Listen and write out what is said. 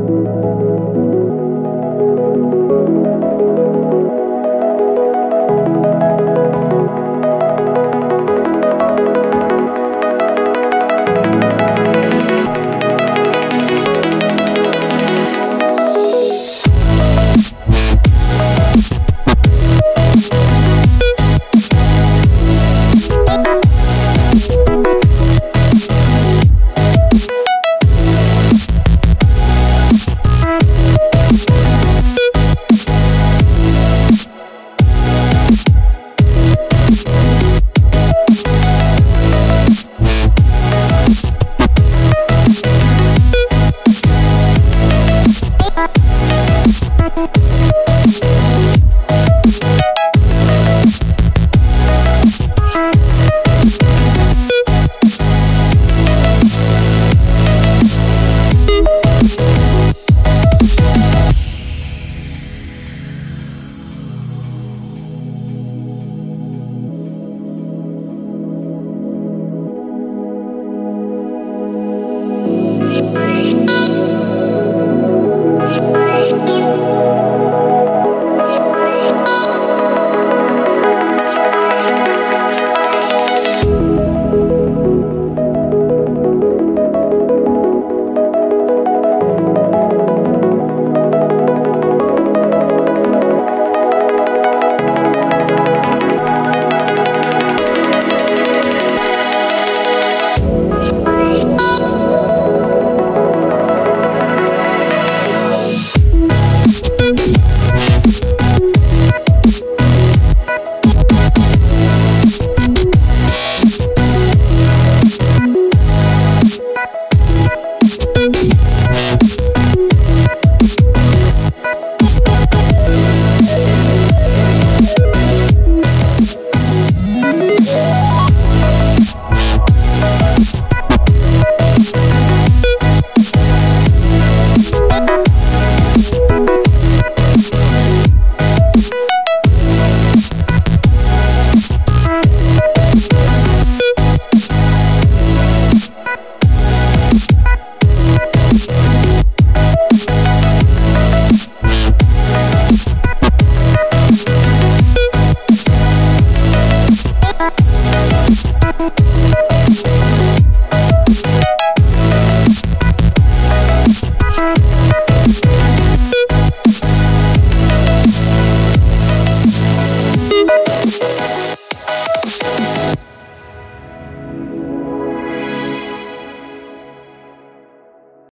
Música